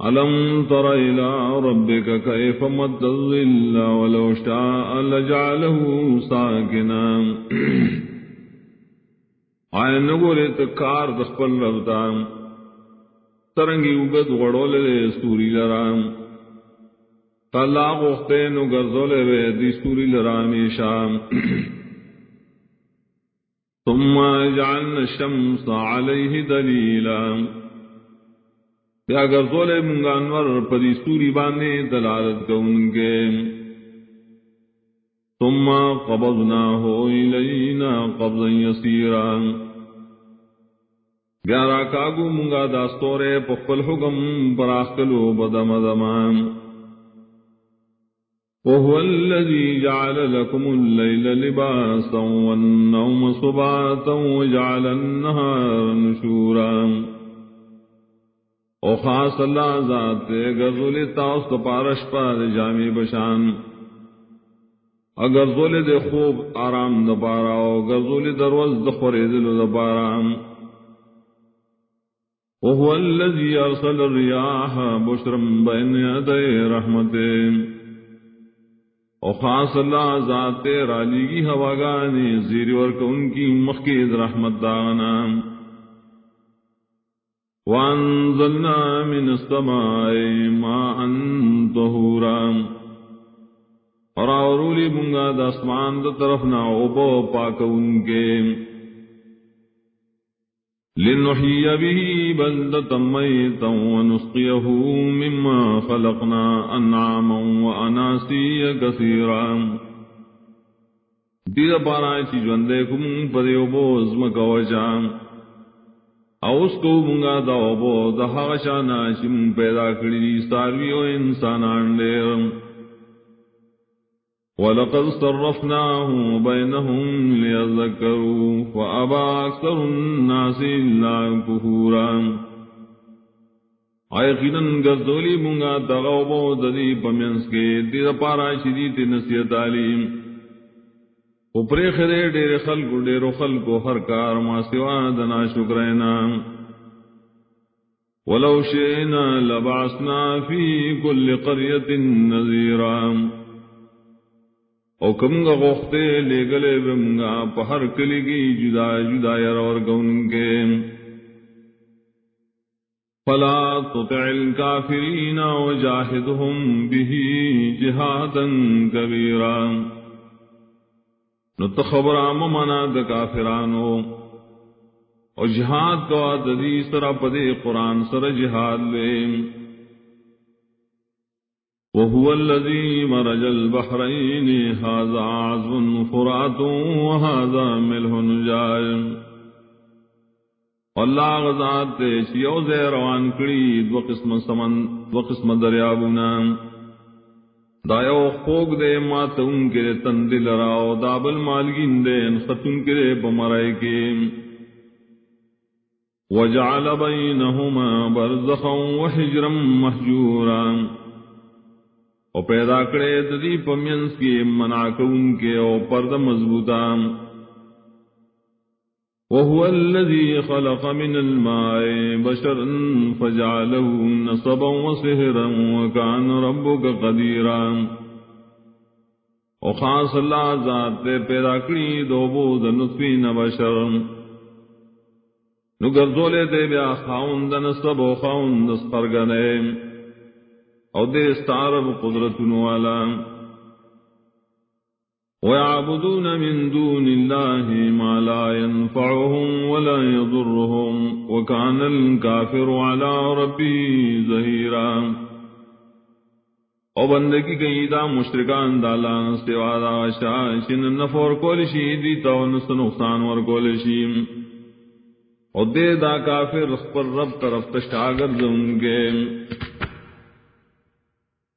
ألم تر إلى ربك كيف مد الظل ولو شاء لجعله ساكنا؟ آئے نگولے تکار دخپل ربتا ترنگی اگت غڑولے سوری لرام طلاق اختے نو گرزولے وے دی سوری لرامی شام ثم جعلنا الشمس عليه دليلا بیا گرزولے منگا انور پری سوری بانے دلالت کو ان کے۔ ثم قبضناه إلينا قبضا يسيرا بیا را منگا داستورے پخپل حکم براخلو بدم دمان وهو الذي جعل لكم الليل لباسا والنوم صباتا وجعل النهار نشورا۔ او خاص اللہ ذات غزل تاس تو پارش پار جامع بشان۔ اگر زول دے خوب آرام دبارا او غزل دروز دخور دل دبارا وهو الذي أرسل الرياح بشرا بين يدي رحمته او خاص اللہ ذات رالی کی ہوا گانے زیر ورک ان کی مخید رحمت دانا وانزلنا من السماء ماء طهورا۔ اور اورولی منگا داسمان دا طرف نہ اوبو پاک ان کے۔ لنحيي به بلدة ميتا ونسقيه مما خلقنا أنعاما وأناسيا كثيرا۔ دیر پارا چی جوندے کم پدے بوز مکوچا اوس کو منگا دا بو، دا حغشانا چی من پیدا کری ساروی و انسانان لیر ولقد صرفناه بينهم ليذكروا، فأبى أكثر الناس إلا كفورا. آیقیناً گردولی مونگا تغوبو ددی پمینس کے دیر پارا شدید نصیحت علیم اوپرے خدے ڈیر خلق ڈیرو خلق ہر کار ما سوا دنا شکرینا ولو شئنا لبعثنا في كل قرية نذيرا او کمگا غوختے لے گلے بمگا پہر کلی کی جدا جدا یر اور گون کے. فلا تطع الكافرین وجاہدهم به جہادا کبیرا. نتخبر آم منا دا کافرانو. او جہاد کو آددی سر پدے قرآن سر جہاد لیں وهو الذي مرج البحرين، هذا عزم فرات وهذا ملح نجاج اللہ غزات تے شیو زے روان کڑی دو قسم سمن دو قسم دریابونا دایو خوگ دے مات ان کے تند دل دابل مالگین دے ختم کرے بمرائے کے۔ وجعل بینہما برزخا وحجرا محجورا۔ او پیدا کرے ددی پمینس کے منا ان کے، او پرد مضبوطا۔ وهو الذي خلق من الماء بشرا فجعله نصبا وسهرا وكان ربك قديرا. او خاص اللہ ذات پیدا کری دو بود نطفی نبشر. نو گرزولے دے بیا خاون دنسب و خاون دسپرگنے او دے استعرب قدرت والا. ويعبدون من دون الله ما لا ينفعهم ولا يضرهم، وكان الكافر على ربه ظهيرا او بندگی کئی دا مشرکان دالا سوا دا شاہ شن نفور کولشی، دی تو نس نقصان ور کولشی. او دے دا کافر پر رب طرف تشاگر زنگے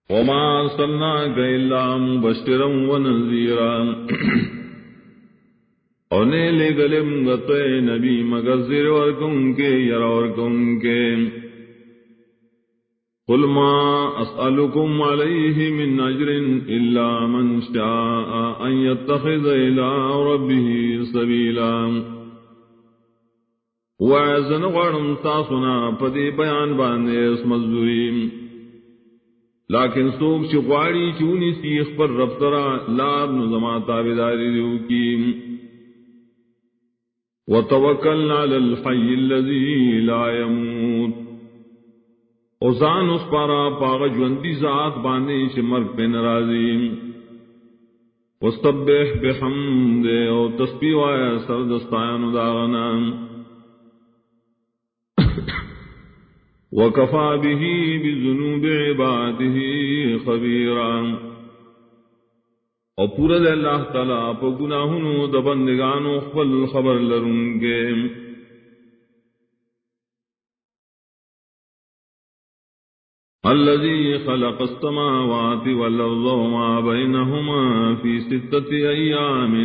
وما صلناك إلا مبشرا ونذيرا. اونے لے گلم گتے نبی مگر زیر اور ورکن کے یر ورکن کے. قل ما اسألكم عليه من اجر الا من شاء ان يتخذ الى ربه سبيلا. وعزن غرم تاسنا پدی بیان باندے اس مزدوریم. لیکن سوک چی چونی سیخ پر رفترا لاب نظما تابداری دیو کی۔ وتوکلنا علی الحی اللذی لا يموت۔ اوزان اس پارا پاغ جوندی ذات باندے چی مرگ پہ نرازیم وستبح بحمد او تسبیح آیا سردستایان داغنام وكفى به بذنوب عباده خبيرا اور پورا دے اللہ تعالیٰ پا گناہنو دا بندگانو خفل خبر لرنگے الذي خلق السماوات والأرض وما بينهما في ستة أيام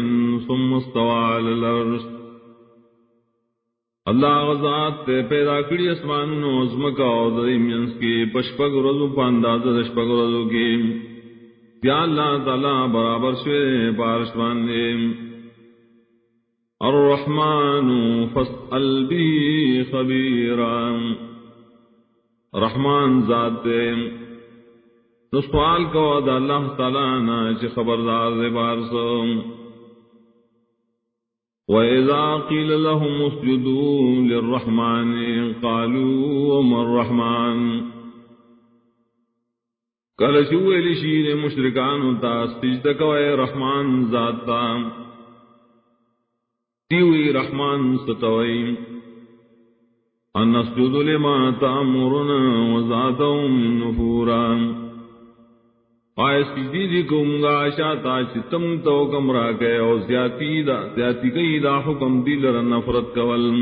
ثم استوى على الأرض اللہ غزات تے پیدا کری اسمان نو ازمکا او دریمینس کی پشپگ رضو پانداز دشپگ رضو کی۔ یا اللہ تعالی برابر شوے پارشوان دے۔ الرحمن فاسأل بی رحمان ذات دے نسوال کو دا اللہ تعالی نا چی خبردار دے وإذا قيل لهم اسجدوا للرحمن قالوا وما الرحمن کل شوئے لشیر مشرکان تا سجد کوئے رحمان ذاتا تیوی رحمان ستوئی ان نسجد لما تامرنا وذاتهم نفورا آئے سجدی دی کم گا شاتا چتم تو کم کے گئے اور زیادی دا زیادی کئی دا حکم دل نفرت کولم